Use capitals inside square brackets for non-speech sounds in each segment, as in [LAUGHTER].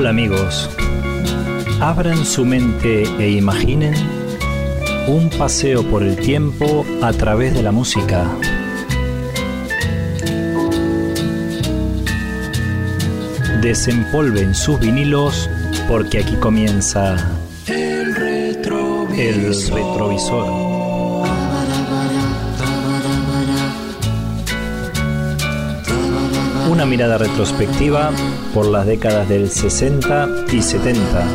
Hola amigos, abran su mente e imaginen un paseo por el tiempo a través de la música. Desempolven sus vinilos porque aquí comienza El retrovisor. el retrovisor. Una mirada retrospectiva por las décadas del 60 y 70.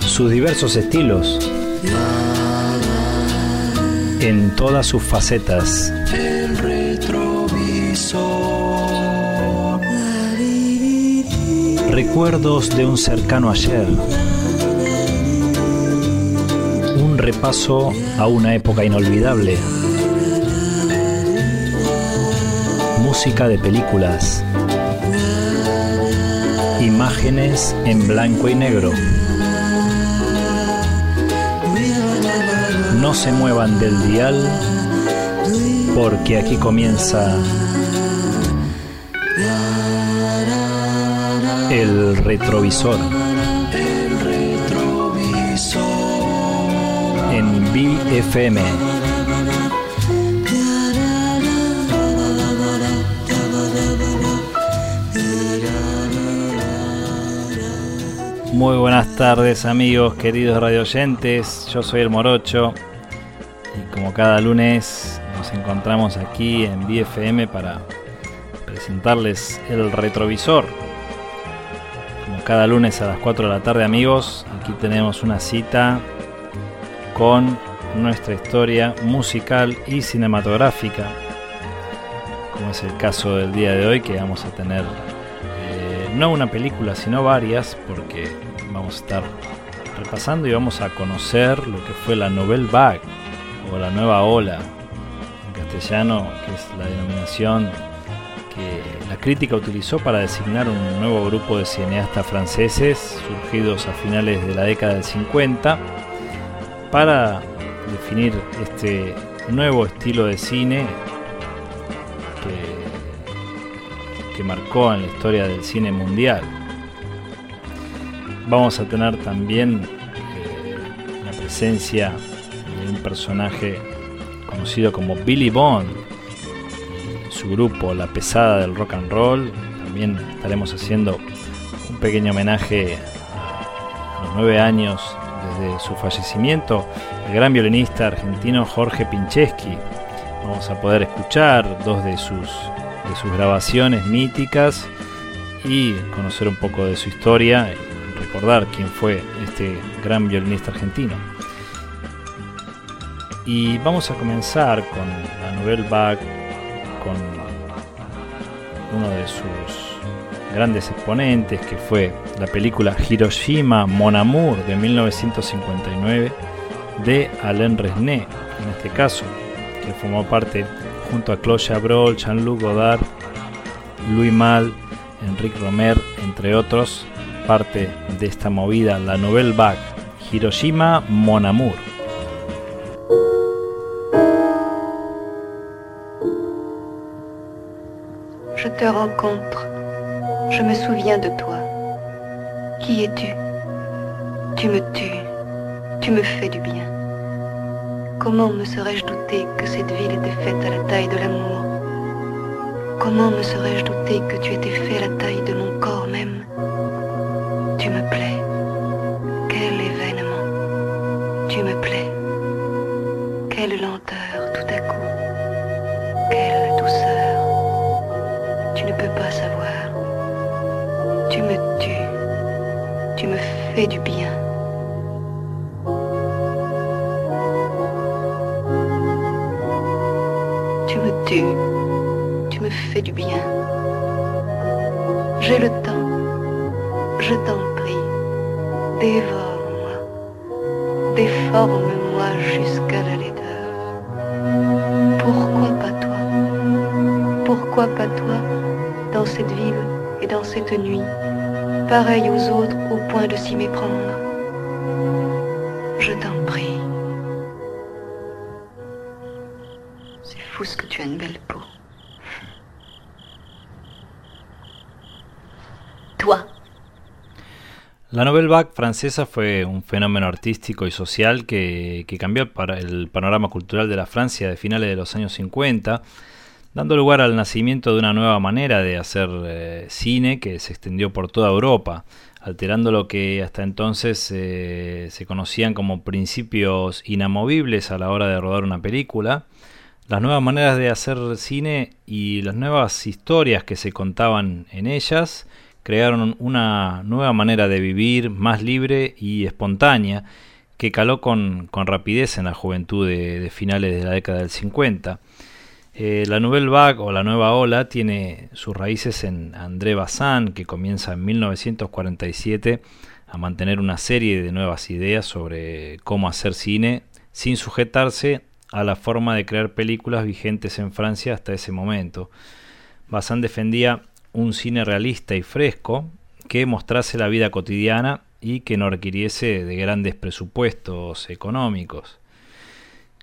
Sus diversos estilos. En todas sus facetas. El retrovisor. Recuerdos de un cercano ayer. Un repaso a una época inolvidable. De películas. Imágenes en blanco y negro. No se muevan del dial porque aquí comienza el retrovisor El retrovisor. en BFM. Muy buenas tardes amigos, queridos radioyentes, yo soy el Morocho y como cada lunes nos encontramos aquí en BFM para presentarles el retrovisor. Como cada lunes a las 4 de la tarde amigos, aquí tenemos una cita con nuestra historia musical y cinematográfica, como es el caso del día de hoy que vamos a tener no una película sino varias porque vamos a estar repasando y vamos a conocer lo que fue la Nouvelle Vague o la nueva ola en castellano, que es la denominación que la crítica utilizó para designar un nuevo grupo de cineastas franceses surgidos a finales de la década del 50 para definir este nuevo estilo de cine marcó en la historia del cine mundial. Vamos a tener también eh, la presencia de un personaje conocido como Billy Bond su grupo La Pesada del Rock and Roll. También estaremos haciendo un pequeño homenaje a los nueve años desde su fallecimiento, el gran violinista argentino Jorge Pincheski. Vamos a poder escuchar dos de sus, de sus grabaciones míticas y conocer un poco de su historia y recordar quién fue este gran violinista argentino. Y vamos a comenzar con la Nouvelle Vague, con uno de sus grandes exponentes, que fue la película Hiroshima Mon Amour de 1959 de Alain Resnais, en este caso, que formó parte junto a Claude Chabrol, Jean-Luc Godard, Louis Mal, Enrique Romer, entre otros, parte de esta movida, la Nouvelle Vague, Hiroshima Mon Amour. Je te rencontre. Je me souviens de toi. Qui es-tu Tu me tues. Tu me fais du bien. Comment me serais-je douté que cette ville était faite à la taille de l'amour? Comment me serais-je douté que tu étais fait à la taille de mon corps même? Tu me plais. Quel événement. Tu me plais. Quelle lenteur tout à coup. Quelle douceur. Tu ne peux pas savoir. Tu me tues. Tu me fais du bien. Du bien. J'ai le temps. Je t'en prie. Dévore-moi. Déforme-moi jusqu'à la laideur. Pourquoi pas toi? Pourquoi pas toi dans cette ville et dans cette nuit, pareil aux autres au point de s'y méprendre? Je t'en La Nouvelle Vague francesa fue un fenómeno artístico y social que, cambió el panorama cultural de la Francia de finales de los años 50, dando lugar al nacimiento de una nueva manera de hacer eh, cine que se extendió por toda Europa, alterando lo que hasta entonces eh, se conocían como principios inamovibles a la hora de rodar una película. Las nuevas maneras de hacer cine y las nuevas historias que se contaban en ellas crearon una nueva manera de vivir más libre y espontánea que caló con, rapidez en la juventud de, finales de la década del 50. Eh, la Nouvelle Vague o la Nueva Ola tiene sus raíces en André Bazin, que comienza en 1947 a mantener una serie de nuevas ideas sobre cómo hacer cine sin sujetarse a la forma de crear películas vigentes en Francia hasta ese momento. Bazin defendía un cine realista y fresco que mostrase la vida cotidiana y que no requiriese de grandes presupuestos económicos.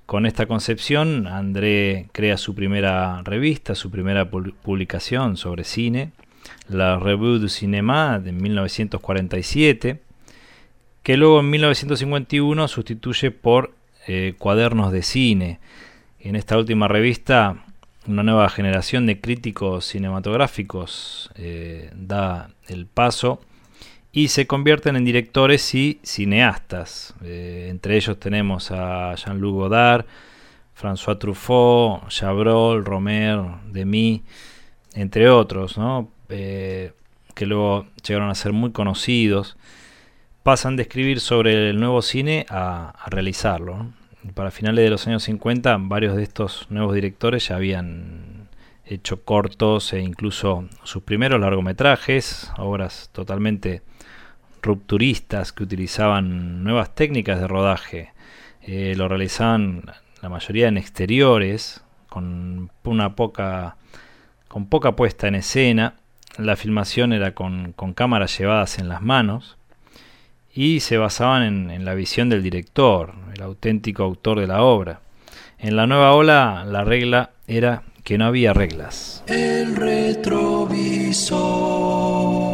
Con esta concepción, André crea su primera revista, su primera publicación sobre cine, la Revue du Cinéma de 1947, que luego en 1951 sustituye por eh, Cuadernos de Cine. En esta última revista una nueva generación de críticos cinematográficos eh, da el paso y se convierten en directores y cineastas. Eh, entre ellos tenemos a Jean-Luc Godard, François Truffaut, Chabrol, Romer, Demy, entre otros, eh, que luego llegaron a ser muy conocidos. Pasan de escribir sobre el nuevo cine a realizarlo para finales de los años 50 varios de estos nuevos directores ya habían hecho cortos e incluso sus primeros largometrajes, obras totalmente rupturistas que utilizaban nuevas técnicas de rodaje. Eh, lo realizaban la mayoría en exteriores, con una poca, con poca puesta en escena. La filmación era con, con cámaras llevadas en las manos y se basaban en, la visión del director, el auténtico autor de la obra. En la nueva ola la regla era que no había reglas. El retrovisor.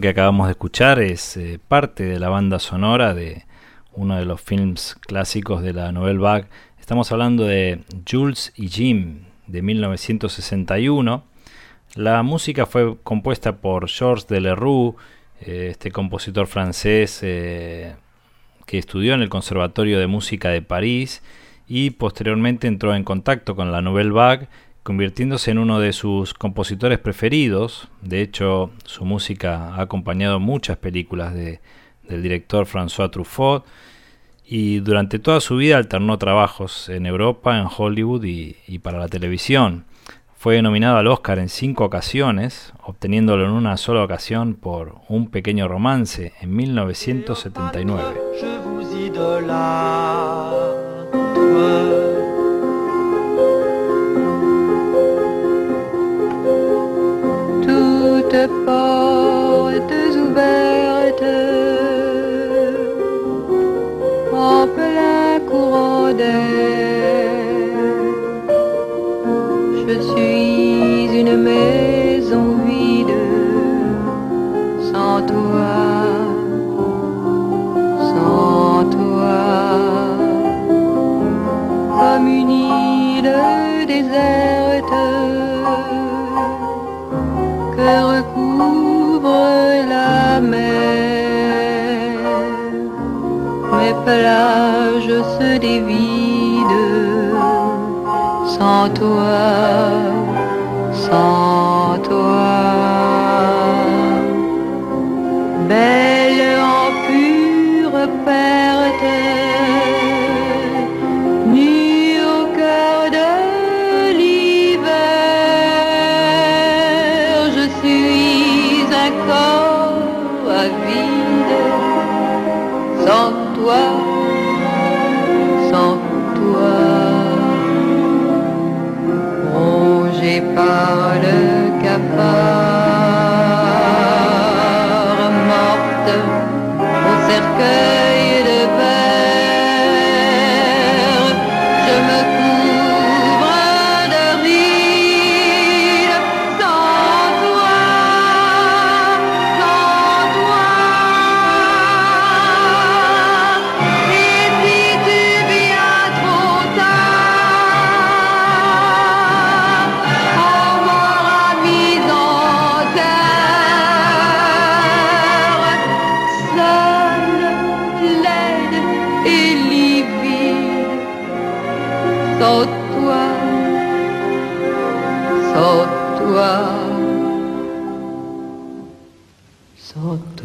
Que acabamos de escuchar es eh, parte de la banda sonora de uno de los films clásicos de la Nouvelle Vague. Estamos hablando de Jules y Jim de 1961. La música fue compuesta por Georges Delerue, eh, este compositor francés eh, que estudió en el Conservatorio de Música de París y posteriormente entró en contacto con la Nouvelle Vague, convirtiéndose en uno de sus compositores preferidos. De hecho, su música ha acompañado muchas películas de, del director François Truffaut y durante toda su vida alternó trabajos en Europa, en Hollywood y, y para la televisión. Fue nominado al Oscar en cinco ocasiones, obteniéndolo en una sola ocasión por Un pequeño romance en 1979. Toutes goodbye. Mes plages se dévident sans toi, sans good.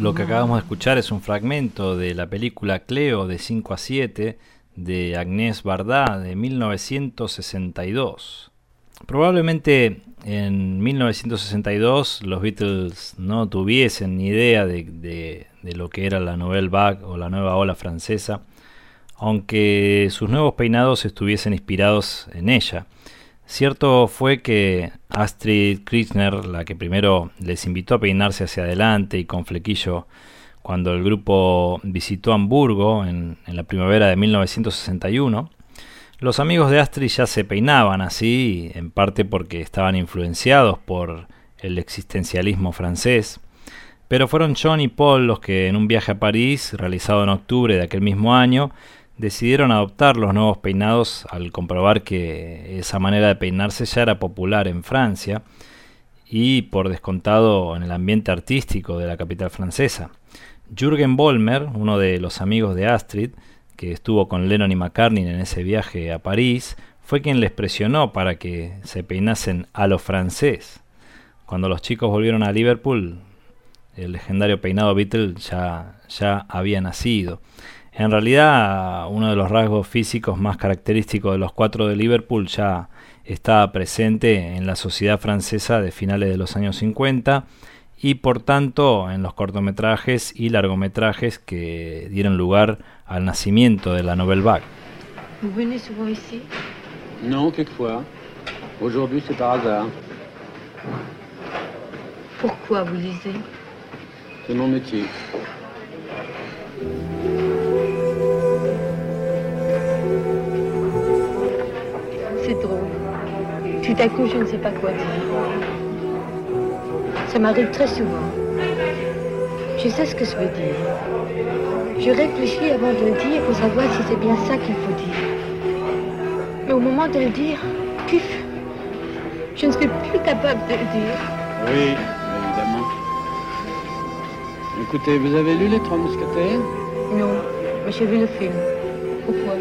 Lo que acabamos de escuchar es un fragmento de la película Cleo de 5 a 7 de Agnès Varda de 1962. Probablemente en 1962 los Beatles no tuviesen ni idea de, de- de lo que era la Nouvelle Vague o la nueva ola francesa, aunque sus nuevos peinados estuviesen inspirados en ella. Cierto fue que Astrid Kirchner, la que primero les invitó a peinarse hacia adelante y con flequillo cuando el grupo visitó Hamburgo en, en la primavera de 1961, los amigos de Astrid ya se peinaban así, en parte porque estaban influenciados por el existencialismo francés, pero fueron John y Paul los que en un viaje a París, realizado en octubre de aquel mismo año, decidieron adoptar los nuevos peinados al comprobar que esa manera de peinarse ya era popular en Francia y por descontado en el ambiente artístico de la capital francesa. Jürgen Vollmer, uno de los amigos de Astrid, que estuvo con Lennon y McCartney en ese viaje a París, fue quien les presionó para que se peinasen a lo francés. Cuando los chicos volvieron a Liverpool, el legendario peinado Beatle ya, ya había nacido. En realidad, uno de los rasgos físicos más característicos de los cuatro de Liverpool ya estaba presente en la sociedad francesa de finales de los años 50 y por tanto en los cortometrajes y largometrajes que dieron lugar al nacimiento de la Nouvelle Vague. Vous venez souvent ici Non, quelquefois. Aujourd'hui, c'est par hasard. Pourquoi vous lisez C'est mon métier. Tout à coup, je ne sais pas quoi dire. Ça m'arrive très souvent. Je sais ce que ça veut dire. Je réfléchis avant de le dire pour savoir si c'est bien ça qu'il faut dire. Mais au moment de le dire, pif, je ne suis plus capable de le dire. Oui, évidemment. Écoutez, vous avez lu Les Trois Mousquetaires? Non, mais j'ai vu le film. Pourquoi?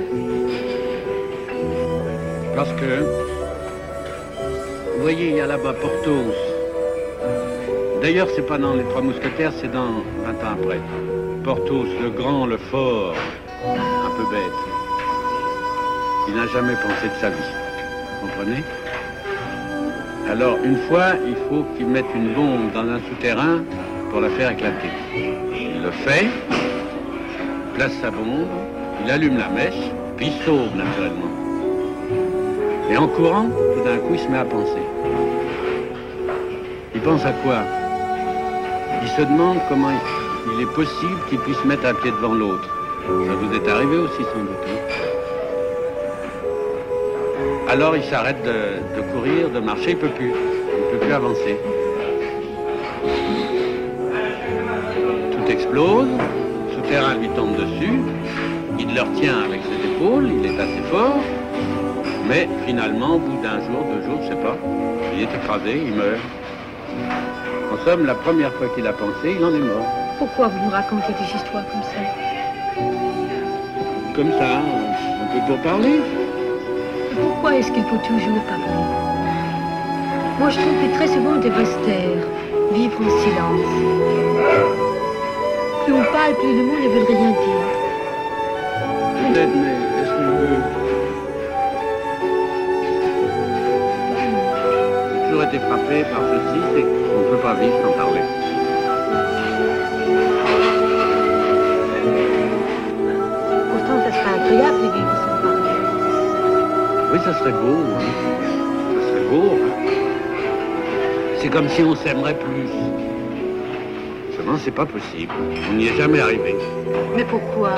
Parce que, voyez, il y a là-bas Porthos. D'ailleurs, c'est pas dans Les Trois Mousquetaires, c'est dans 20 ans après. Porthos, le grand, le fort, un peu bête. Il n'a jamais pensé de sa vie. Vous comprenez? Alors, une fois, il faut qu'il mette une bombe dans un souterrain pour la faire éclater. Il le fait, place sa bombe, il allume la mèche, puis il sauve naturellement. Et en courant, tout d'un coup, il se met à penser. Pense à quoi Il se demande comment il, est possible qu'il puisse mettre un pied devant l'autre. Ça vous est arrivé aussi sans doute. hein Alors il s'arrête de, courir, de marcher, il peut plus. Il ne peut plus avancer. Tout explose, le souterrain lui tombe dessus, il le retient avec ses épaules, il est assez fort, mais finalement, au bout d'un jour, deux jours, je sais pas, il est écrasé, il meurt. En somme, la première fois qu'il a pensé, il en est mort. Pourquoi vous me racontez des histoires comme ça? Comme ça, un peu pour parler. Et Pourquoi est-ce qu'il faut toujours parler? Moi, je trouve que très souvent des restèrent, vivre en silence. Plus on parle, plus le mot ne veut rien dire. Frappé par ceci, c'est qu'on ne peut pas vivre sans parler. Pourtant, ça serait agréable de vivre sans parler. Oui, ça serait beau. hein. Ça serait beau. hein. C'est comme si on s'aimerait plus. Seulement, c'est pas possible. On n'y est jamais arrivé. Mais pourquoi?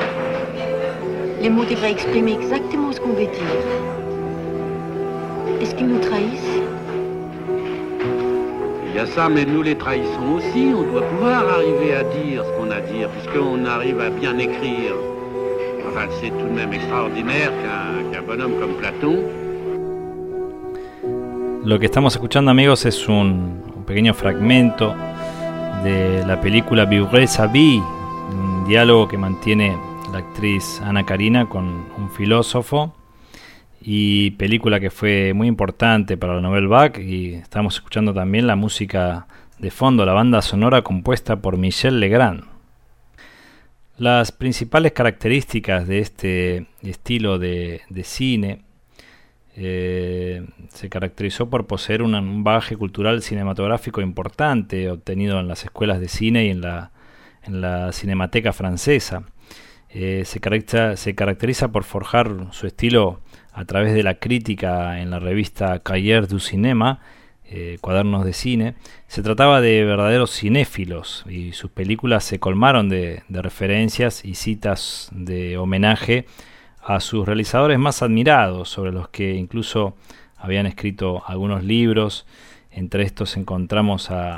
Les mots devraient exprimer exactement ce qu'on veut dire. Est-ce qu'ils nous trahissent? Y a ça, mais nous les trahissons aussi. On doit pouvoir arriver a à arrive à Lo que estamos escuchando amigos es un, pequeño fragmento de la película Vivre sa vie, un diálogo que mantiene la actriz Ana Karina con un filósofo y película que fue muy importante para la Nouvelle Vague y estamos escuchando también la música de fondo, la banda sonora compuesta por Michel Legrand. Las principales características de este estilo de, de cine eh, se caracterizó por poseer un, bagaje cultural cinematográfico importante obtenido en las escuelas de cine y en la, en la cinemateca francesa. Eh, se, caracteriza, se caracteriza por forjar su estilo a través de la crítica en la revista Cahiers du Cinéma, eh, cuadernos de cine. Se trataba de verdaderos cinéfilos y sus películas se colmaron de, de referencias y citas de homenaje a sus realizadores más admirados, sobre los que incluso habían escrito algunos libros. Entre estos encontramos a,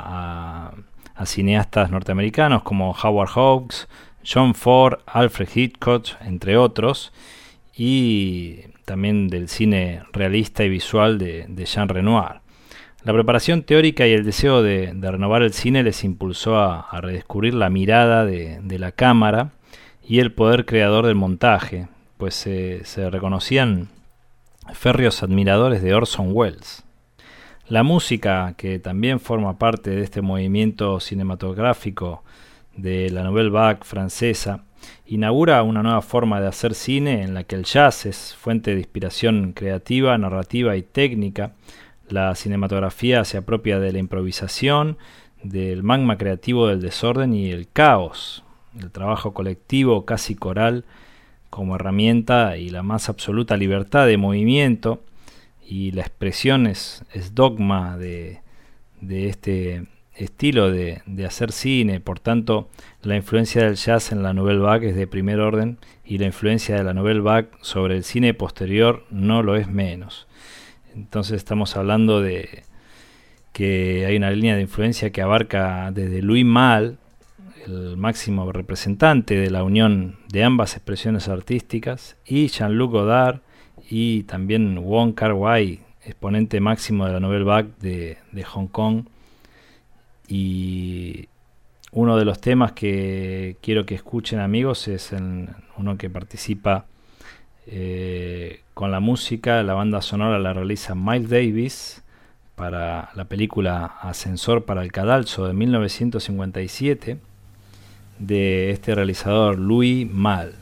a- a cineastas norteamericanos como Howard Hawks, John Ford, Alfred Hitchcock, entre otros, y también del cine realista y visual de, Jean Renoir. La preparación teórica y el deseo de, renovar el cine les impulsó a, a redescubrir la mirada de, la cámara y el poder creador del montaje, pues se- se reconocían férreos admiradores de Orson Welles. La música, que también forma parte de este movimiento cinematográfico de la Nouvelle Vague francesa, inaugura una nueva forma de hacer cine en la que el jazz es fuente de inspiración creativa, narrativa y técnica. La cinematografía se apropia de la improvisación, del magma creativo del desorden y el caos, el trabajo colectivo casi coral como herramienta y la más absoluta libertad de movimiento y la expresión es, es dogma de, de este estilo de, de hacer cine, por tanto la influencia del jazz en la Nouvelle Vague es de primer orden y la influencia de la Nouvelle Vague sobre el cine posterior no lo es menos. Entonces estamos hablando de que hay una línea de influencia que abarca desde Louis Malle, el máximo representante de la unión de ambas expresiones artísticas, y Jean-Luc Godard y también Wong Kar Wai, exponente máximo de la Nouvelle Vague de, de Hong Kong. Y uno de los temas que quiero que escuchen amigos es uno que participa eh, con la música, la banda sonora la realiza Miles Davis para la película Ascensor para el Cadalso de 1957 de este realizador Louis Mal.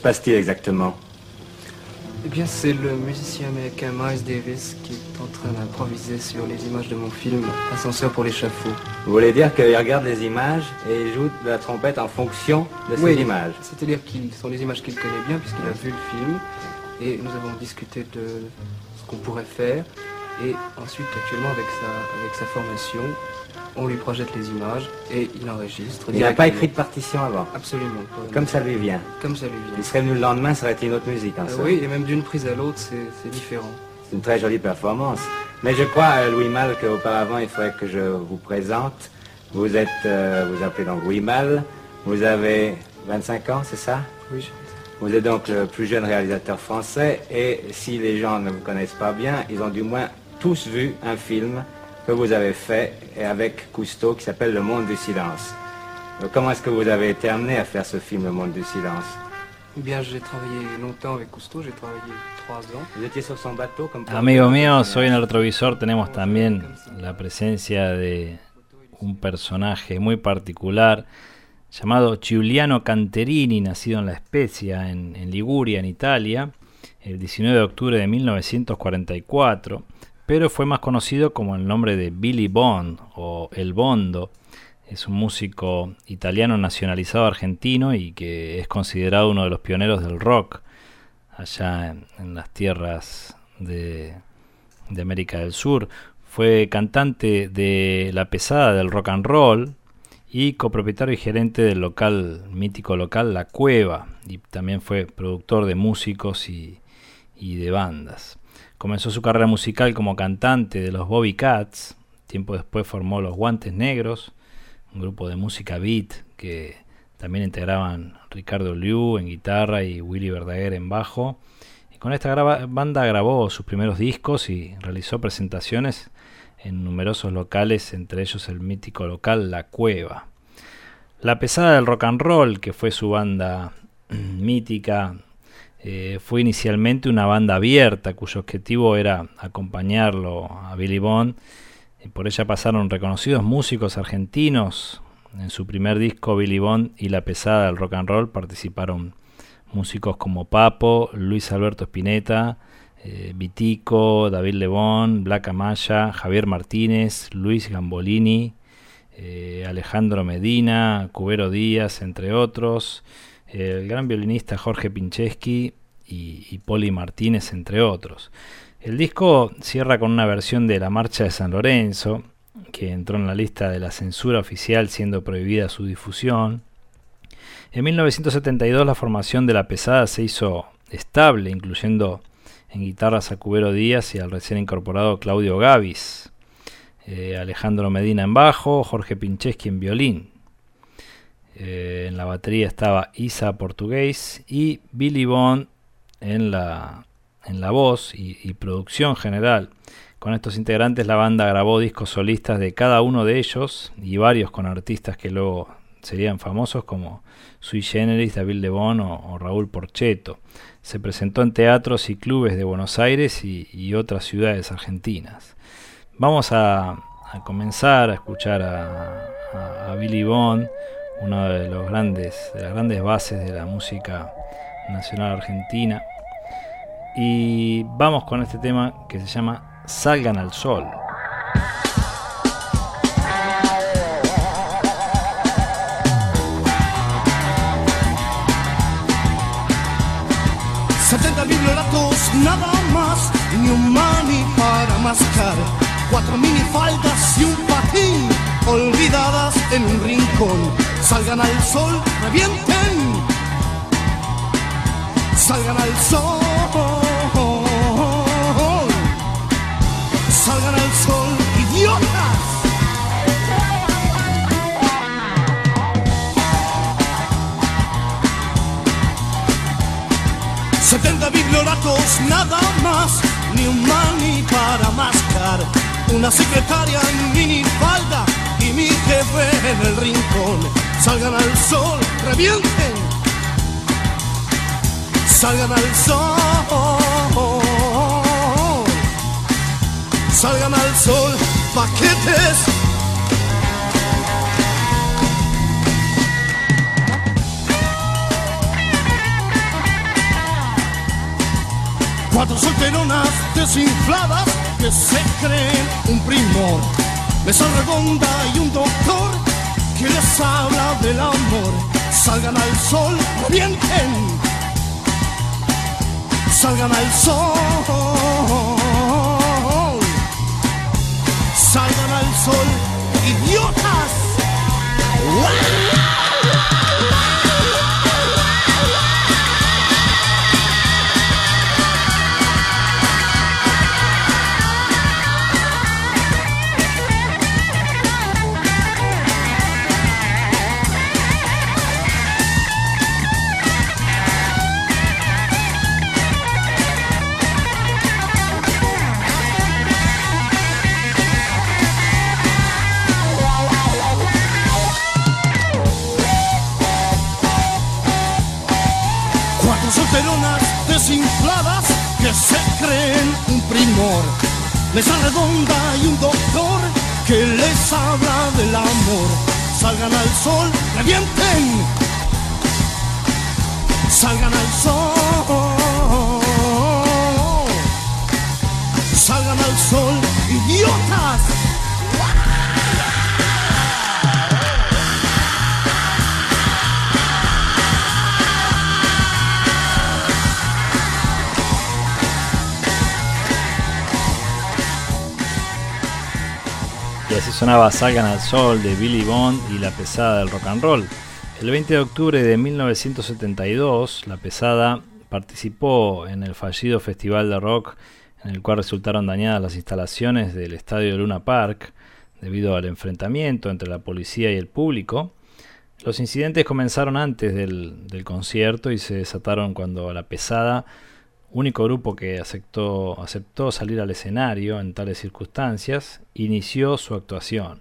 Se passe-t-il exactement? Eh bien, c'est le musicien américain Miles Davis qui est en train d'improviser sur les images de mon film Ascenseur pour l'échafaud. Vous voulez dire qu'il regarde les images et il joue de la trompette en fonction de ces Oui. images? C'est-à-dire qu'ils sont des images qu'il connaît bien puisqu'il a vu le film et nous avons discuté de ce qu'on pourrait faire et ensuite actuellement avec sa, avec sa formation on lui projette les images et il enregistre. Il n'a pas écrit de partition avant. Absolument. pas. Comme ça lui vient. Comme ça lui Il vient. serait venu le lendemain, ça aurait été une autre musique en Euh, somme. oui, et même d'une prise à l'autre, c'est c'est différent. C'est une très jolie performance. Mais je crois, euh, Louis Mal, qu'auparavant, il faudrait que je vous présente. Vous êtes, euh, vous appelez donc Louis Mal. Vous avez 25 ans, c'est ça? Oui, je- Vous êtes donc le plus jeune réalisateur français et si les gens ne vous connaissent pas bien, ils ont du moins tous vu un film que vous avez fait et avec Cousteau qui s'appelle Le Monde du Silence. Euh, Comment est-ce que vous avez été amené à faire ce film Le Monde du Silence Eh bien, j'ai travaillé longtemps avec Cousteau, j'ai travaillé trois ans. Vous étiez sur son bateau comme Amigo mío, hoy en el retrovisor tenemos también la presencia de un personaje muy particular llamado Giuliano Canterini, nacido en La Spezia, en, en Liguria, en Italia, el 19 de octubre de 1944, pero fue más conocido como el nombre de Billy Bond o El Bondo. Es un músico italiano nacionalizado argentino y que es considerado uno de los pioneros del rock allá en, las tierras de, América del Sur. Fue cantante de la pesada del rock and roll y copropietario y gerente del local mítico local La Cueva y también fue productor de músicos y de bandas. Comenzó su carrera musical como cantante de los Bobby Cats, Tiempo después formó Los Guantes Negros, un grupo de música beat que también integraban Ricardo Liu en guitarra y Willy Verdaguer en bajo. Y con esta banda grabó sus primeros discos y realizó presentaciones en numerosos locales, entre ellos el mítico local La Cueva. La Pesada del Rock and Roll, que fue su banda [CLEARS THROAT] mítica, eh, fue inicialmente una banda abierta cuyo objetivo era acompañarlo a Billy Bond y por ella pasaron reconocidos músicos argentinos. En su primer disco Billy Bond y La Pesada del Rock and Roll participaron músicos como Papo, Luis Alberto Spinetta, eh, Vitico, David Lebón, Black Amaya, Javier Martínez, Luis Gambolini, eh, Alejandro Medina, Cubero Díaz, entre otros el gran violinista Jorge Pincheski y, Poli Martínez, entre otros. El disco cierra con una versión de La Marcha de San Lorenzo, que entró en la lista de la censura oficial siendo prohibida su difusión. En 1972 la formación de La Pesada se hizo estable, incluyendo en guitarras a Cubero Díaz y al recién incorporado Claudio Gavis, eh, Alejandro Medina en bajo, Jorge Pincheski en violín. Eh, en la batería estaba Isa Portugués y Billy Bond en la, en la voz y, producción general. Con estos integrantes la banda grabó discos solistas de cada uno de ellos y varios con artistas que luego serían famosos como Sui Generis, David Lebón o, o Raúl Porcheto. Se presentó en teatros y clubes de Buenos Aires y, otras ciudades argentinas. Vamos a, comenzar a escuchar a, a Billy Bond uno de los grandes, de las grandes bases de la música nacional argentina. Y vamos con este tema que se llama Salgan al Sol. Nada más, ni un mani para mascar, cuatro minifaldas y un patín olvidadas en un rincón Salgan al sol, revienten. Salgan al sol. Salgan al sol, idiotas. Setenta biblioratos, nada más, ni un mani para mascar. Una secretaria en minifalda salgan al sol, revienten, salgan al sol, salgan al sol, paquetes. Cuatro solteronas desinfladas que se creen un primor, mesa redonda y un doctor que les habla del amor. Salgan al sol, revienten. Salgan al sol. Salgan al sol, idiotas. Primor. Mesa redonda y un doctor que les habla del amor. Salgan al sol, revienten. Salgan al sol. Salgan al sol, idiotas. Sonaba Salgan al Sol de Billy Bond y La Pesada del Rock and Roll. El 20 de octubre de 1972, La Pesada participó en el fallido Festival de Rock en el cual resultaron dañadas las instalaciones del Estadio Luna Park, debido al enfrentamiento entre la policía y el público. Los incidentes comenzaron antes del, del concierto y se desataron cuando la pesada, único grupo que aceptó, aceptó salir al escenario en tales circunstancias, inició su actuación.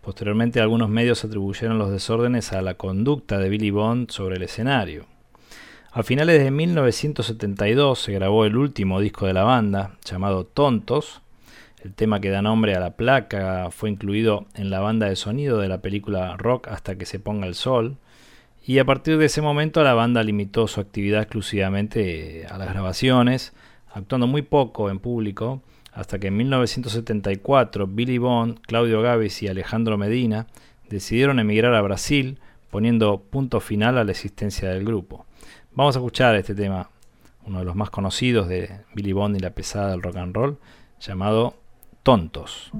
Posteriormente algunos medios atribuyeron los desórdenes a la conducta de Billy Bond sobre el escenario. A finales de 1972 se grabó el último disco de la banda, llamado Tontos. El tema que da nombre a la placa fue incluido en la banda de sonido de la película Rock hasta que se ponga el sol. Y a partir de ese momento la banda limitó su actividad exclusivamente a las grabaciones, actuando muy poco en público, hasta que en 1974 Billy Bond, Claudio Gávez y Alejandro Medina decidieron emigrar a Brasil, poniendo punto final a la existencia del grupo. Vamos a escuchar este tema, uno de los más conocidos de Billy Bond y la pesada del rock and roll, llamado Tontos.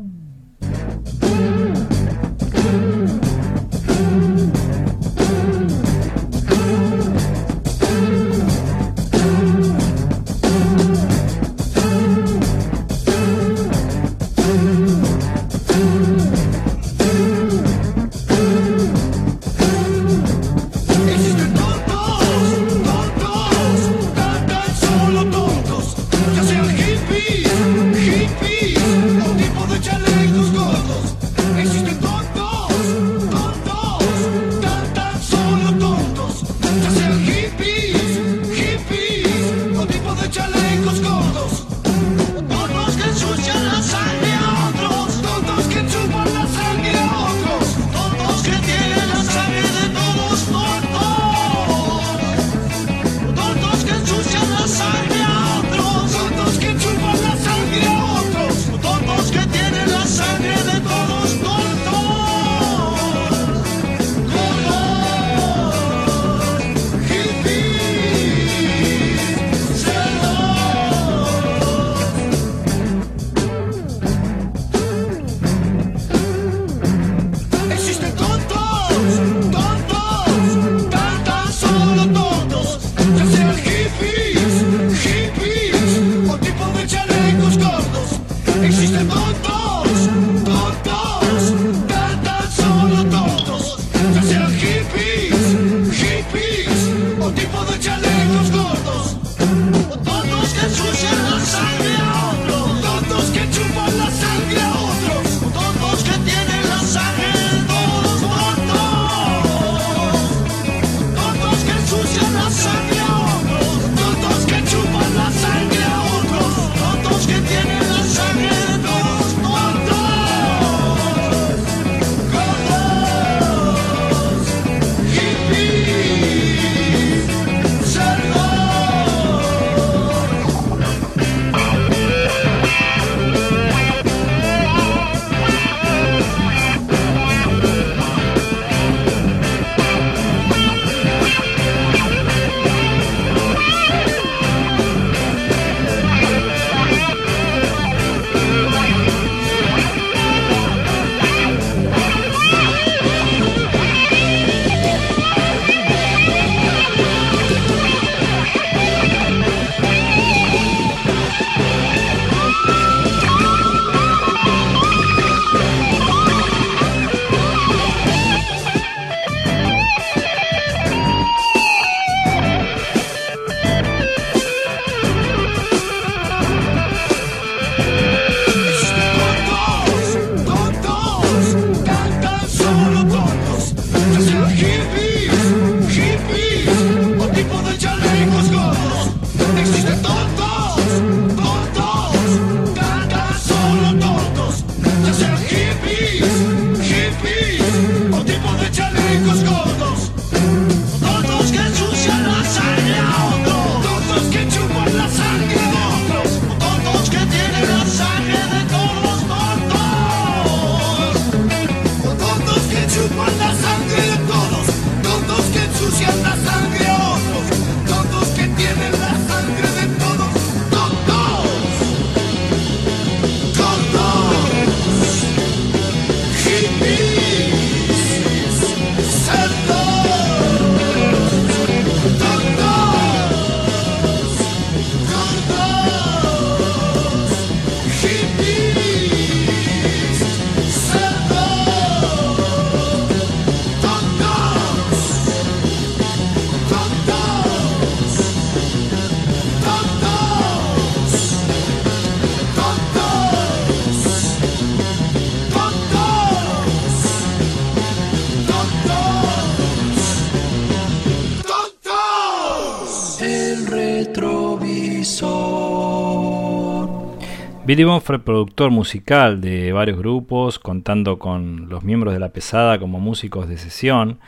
Billy Bond fue productor musical de varios grupos, contando con los miembros de la pesada como músicos de sesión.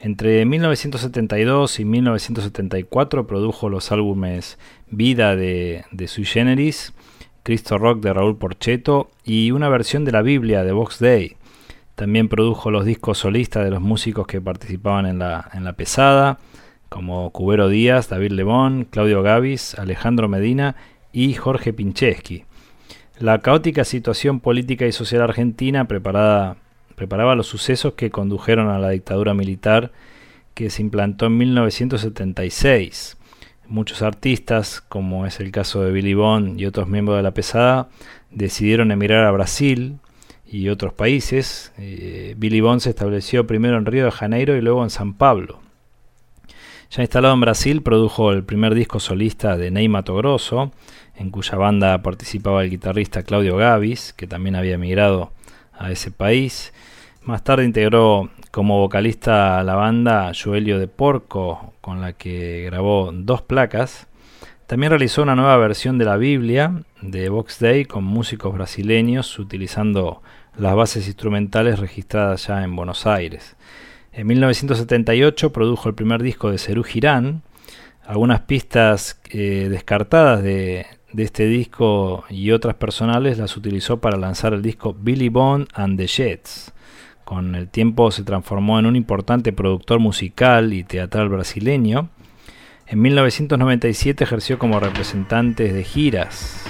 Entre 1972 y 1974 produjo los álbumes Vida de, de Sui Generis, Cristo Rock de Raúl Porcheto y una versión de la Biblia de Vox Day. También produjo los discos solistas de los músicos que participaban en la, en la pesada, como Cubero Díaz, David Lebón, Claudio Gavis, Alejandro Medina y Jorge Pincheski. La caótica situación política y social argentina preparaba los sucesos que condujeron a la dictadura militar que se implantó en 1976. Muchos artistas, como es el caso de Billy Bond y otros miembros de la pesada, decidieron emigrar a Brasil y otros países. Eh, Billy Bond se estableció primero en Río de Janeiro y luego en San Pablo. Ya instalado en Brasil, produjo el primer disco solista de Ney Mato Grosso, en cuya banda participaba el guitarrista Claudio Gavis, que también había emigrado a ese país. Más tarde integró como vocalista a la banda Joelio de Porco, con la que grabó dos placas. También realizó una nueva versión de la Biblia de Vox Day con músicos brasileños utilizando las bases instrumentales registradas ya en Buenos Aires. En 1978 produjo el primer disco de Cerú Girán. Algunas pistas eh, descartadas de, de este disco y otras personales las utilizó para lanzar el disco Billy Bond and the Jets. Con el tiempo se transformó en un importante productor musical y teatral brasileño. En 1997 ejerció como representante de giras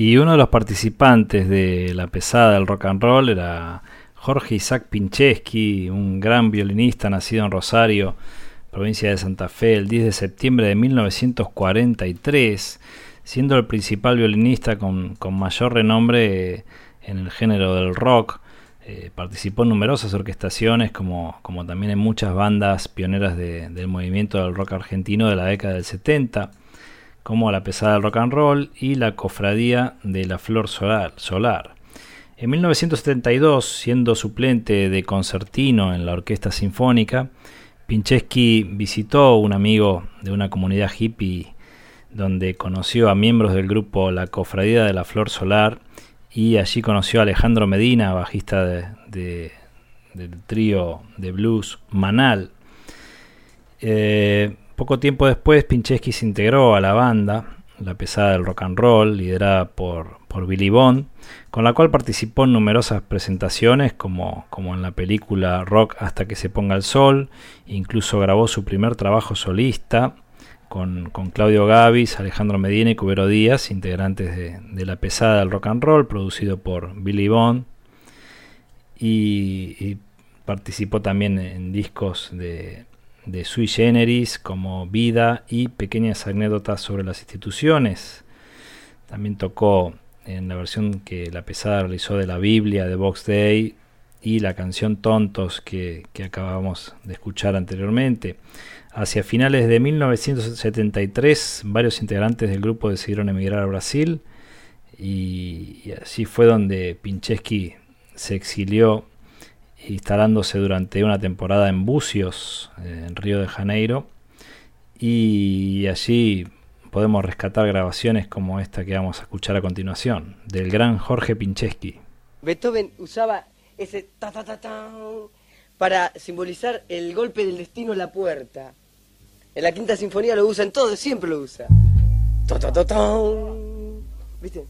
Y uno de los participantes de la pesada del rock and roll era Jorge Isaac Pincheski, un gran violinista nacido en Rosario, provincia de Santa Fe, el 10 de septiembre de 1943, siendo el principal violinista con, mayor renombre en el género del rock. Eh, participó en numerosas orquestaciones, como, como, también en muchas bandas pioneras del movimiento del rock argentino de la década del 70 como la pesada del rock and roll y la cofradía de la flor solar. En 1972, siendo suplente de concertino en la orquesta sinfónica, Pincheski visitó un amigo de una comunidad hippie donde conoció a miembros del grupo La Cofradía de la Flor Solar y allí conoció a Alejandro Medina, bajista del trío de blues Manal. Eh, poco tiempo después, Pincheski se integró a la banda, la pesada del rock and roll, liderada por, Billy Bond, con la cual participó en numerosas presentaciones, como, como en la película Rock hasta que se ponga el sol, incluso grabó su primer trabajo solista con, Claudio Gavis, Alejandro Medina y Cubero Díaz, integrantes de, la pesada del rock and roll, producido por Billy Bond, y participó también en discos de de sui generis como vida y pequeñas anécdotas sobre las instituciones. También tocó en la versión que la pesada realizó de la Biblia de Box Day y la canción Tontos que, acabamos de escuchar anteriormente. Hacia finales de 1973 varios integrantes del grupo decidieron emigrar a Brasil y, y así fue donde Pincheski se exilió instalándose durante una temporada en Bucios, en Río de Janeiro, y allí podemos rescatar grabaciones como esta que vamos a escuchar a continuación, del gran Jorge Pincheski. Beethoven usaba ese ta ta ta ta para simbolizar el golpe del destino en la puerta. En la quinta sinfonía lo usa en todo, siempre lo usa. Ta ta ta ta. ¿Viste?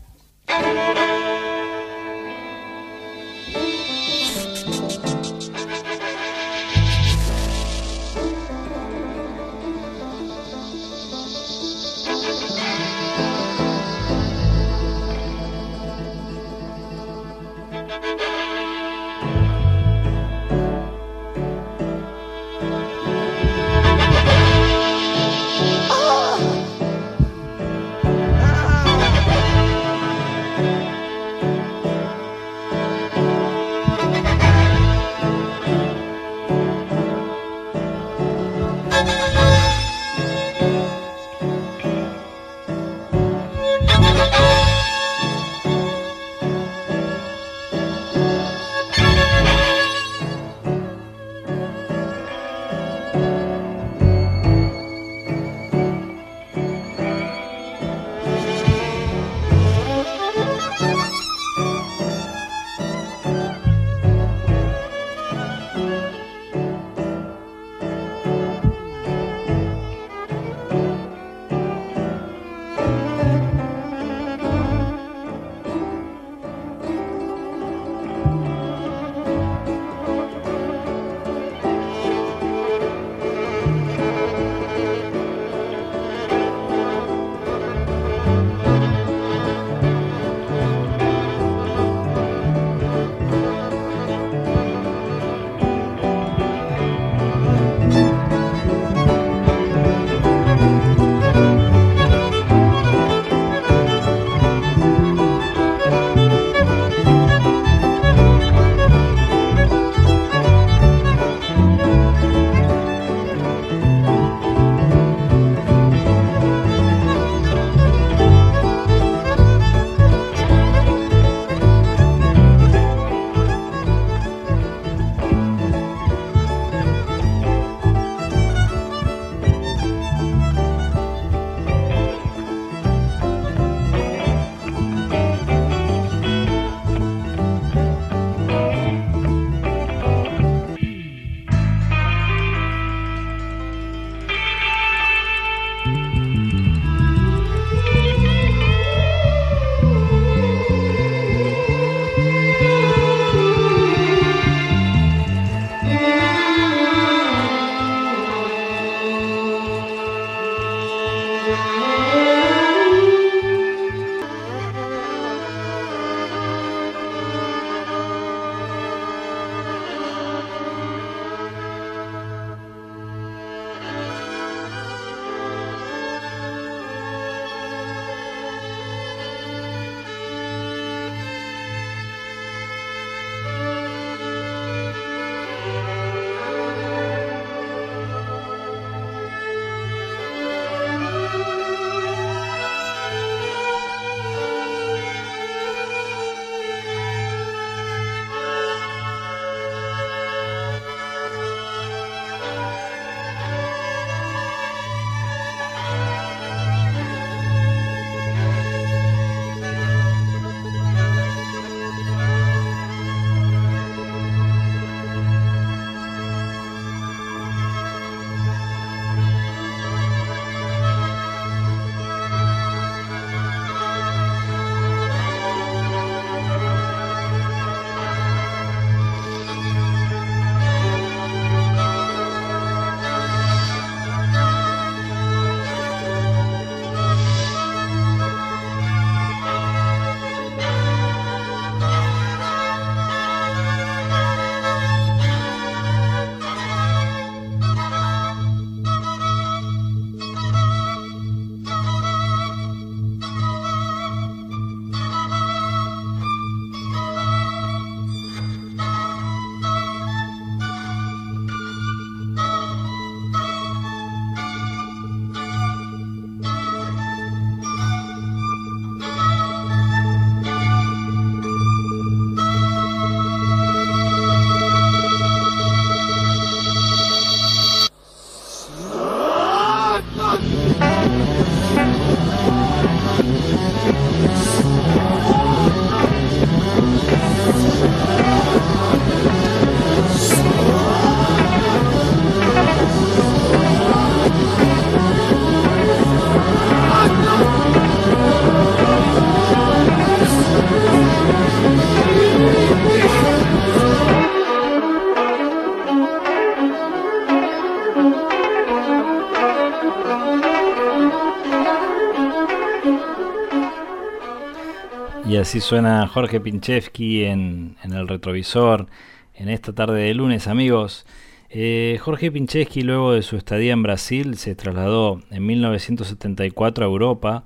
Así suena Jorge Pinchevsky en, el retrovisor en esta tarde de lunes, amigos. Eh, Jorge Pinchevsky, luego de su estadía en Brasil, se trasladó en 1974 a Europa,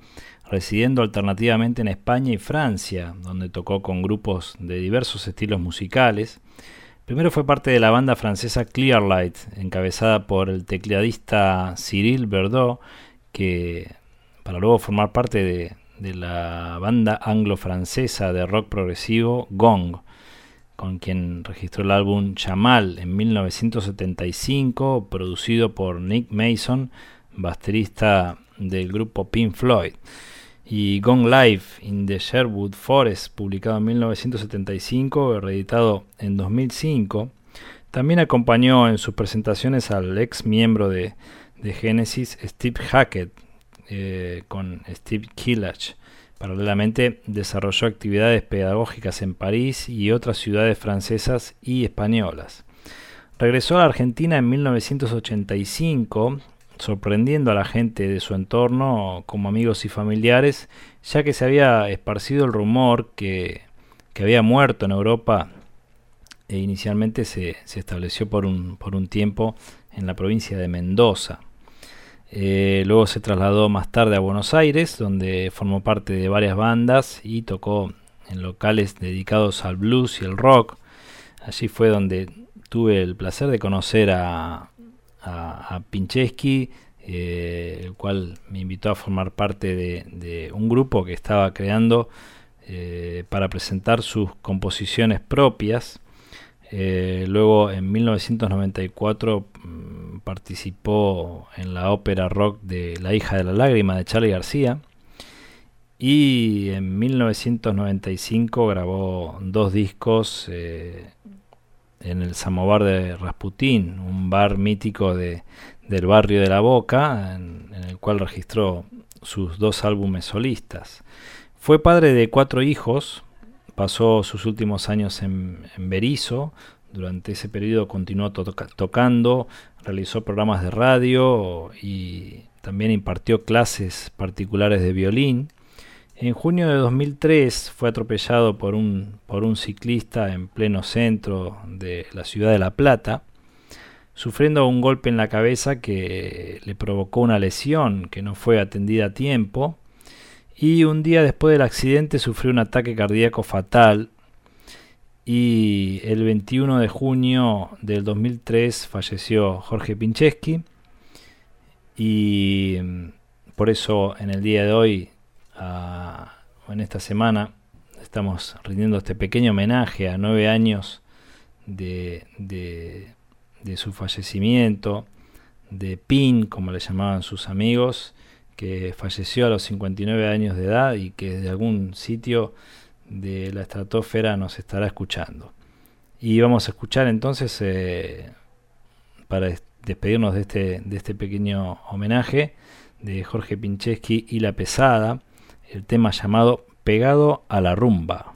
residiendo alternativamente en España y Francia, donde tocó con grupos de diversos estilos musicales. Primero fue parte de la banda francesa Clearlight, encabezada por el tecladista Cyril Verdot, que para luego formar parte de, de la banda anglo-francesa de rock progresivo Gong, con quien registró el álbum Chamal en 1975, producido por Nick Mason, baterista del grupo Pink Floyd, y Gong Live in the Sherwood Forest, publicado en 1975, reeditado en 2005. También acompañó en sus presentaciones al ex miembro de, de Genesis, Steve Hackett, eh, con Steve Killach. Paralelamente desarrolló actividades pedagógicas en París y otras ciudades francesas y españolas. Regresó a la Argentina en 1985, sorprendiendo a la gente de su entorno como amigos y familiares, ya que se había esparcido el rumor que, que había muerto en Europa e inicialmente se, se estableció por un, por un tiempo en la provincia de Mendoza. Eh, luego se trasladó más tarde a Buenos Aires, donde formó parte de varias bandas y tocó en locales dedicados al blues y el rock. Allí fue donde tuve el placer de conocer a, a, Pinchesky, eh, el cual me invitó a formar parte de, un grupo que estaba creando eh, para presentar sus composiciones propias. Luego en 1994 participó en la ópera rock de La hija de la lágrima de Charlie García y en 1995 grabó dos discos eh, en el Samovar de Rasputín, un bar mítico de, del barrio de La Boca, en, el cual registró sus dos álbumes solistas. Fue padre de cuatro hijos, pasó sus últimos años en, en Berizo, durante ese periodo continuó tocando, realizó programas de radio y también impartió clases particulares de violín. En junio de 2003 fue atropellado por un, por un ciclista en pleno centro de la ciudad de La Plata, sufriendo un golpe en la cabeza que le provocó una lesión que no fue atendida a tiempo. Y un día después del accidente sufrió un ataque cardíaco fatal y el 21 de junio del 2003 falleció Jorge Pinchesky y mm, por eso en el día de hoy, en esta semana, estamos rindiendo este pequeño homenaje a nueve años de, de su fallecimiento, de Pin, como le llamaban sus amigos, que falleció a los 59 años de edad y que de algún sitio de la estratosfera nos estará escuchando. Y vamos a escuchar entonces, eh, para despedirnos de este, de este pequeño homenaje de Jorge Pinchesky y La Pesada, el tema llamado Pegado a la Rumba.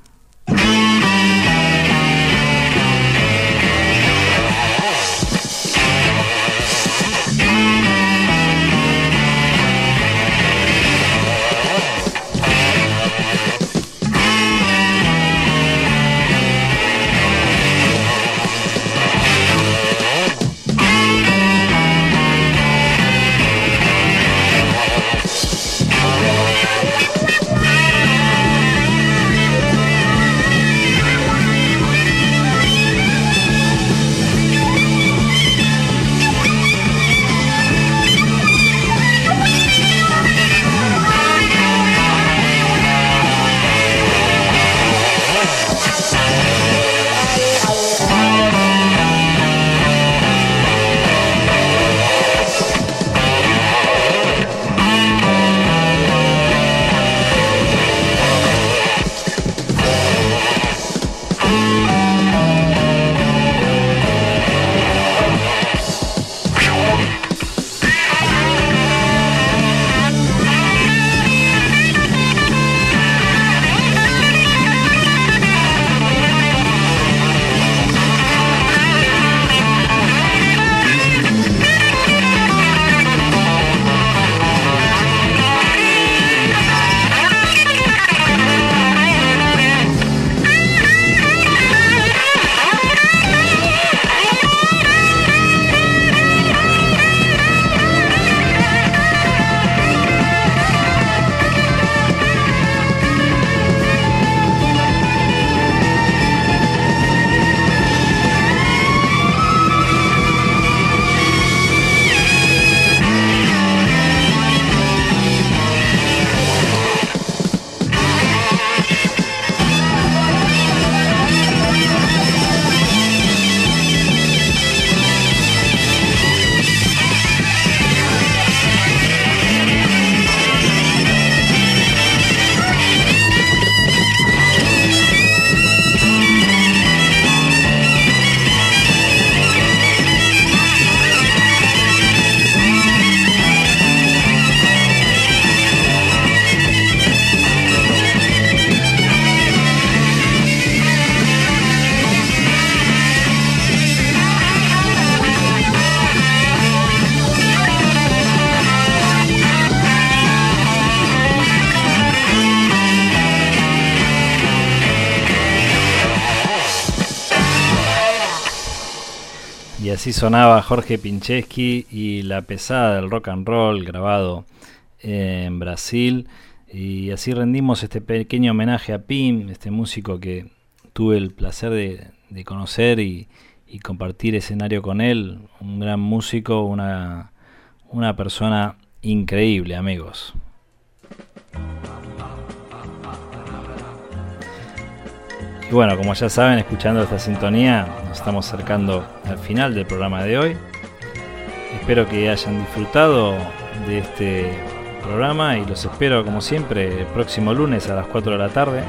Así sonaba Jorge Pincheski y La pesada del rock and roll grabado en Brasil. Y así rendimos este pequeño homenaje a Pim, este músico que tuve el placer de, conocer y, compartir escenario con él. Un gran músico, una, una persona increíble, amigos. Y bueno, como ya saben, escuchando esta sintonía, nos estamos acercando al final del programa de hoy. Espero que hayan disfrutado de este programa y los espero como siempre el próximo lunes a las 4 de la tarde.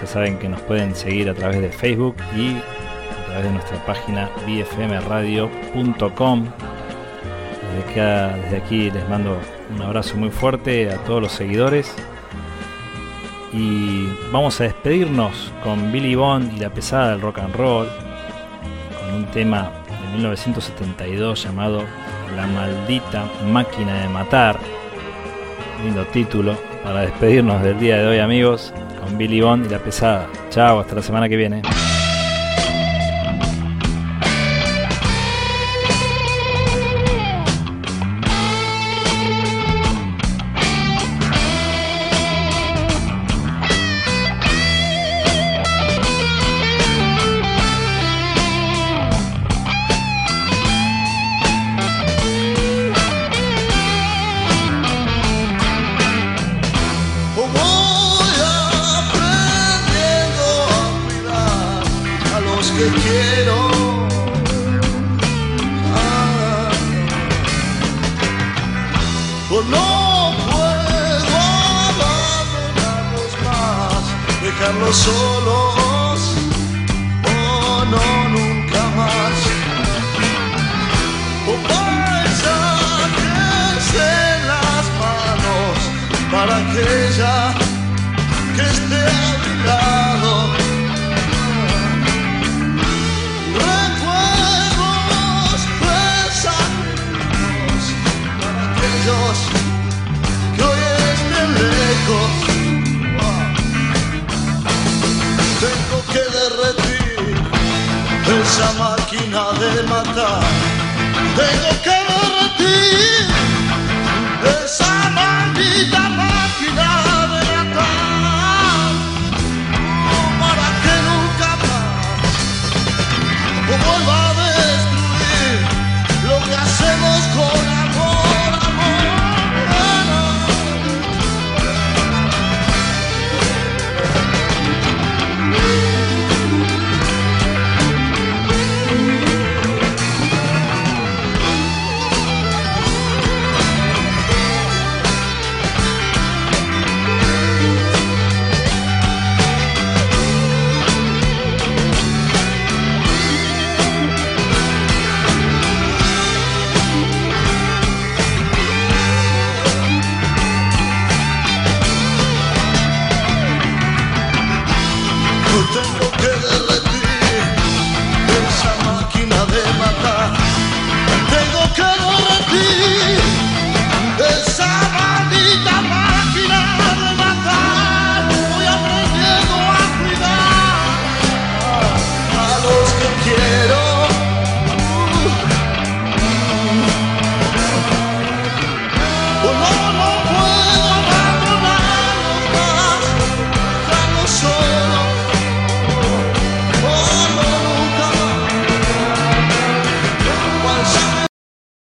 Ya saben que nos pueden seguir a través de Facebook y a través de nuestra página bfmradio.com. Desde, desde aquí les mando un abrazo muy fuerte a todos los seguidores y vamos a despedirnos con Billy Bond y la pesada del rock and roll, con un tema de 1972 llamado La maldita máquina de matar. Lindo título para despedirnos del día de hoy amigos, con Billy Bond y la pesada. Chao, hasta la semana que viene.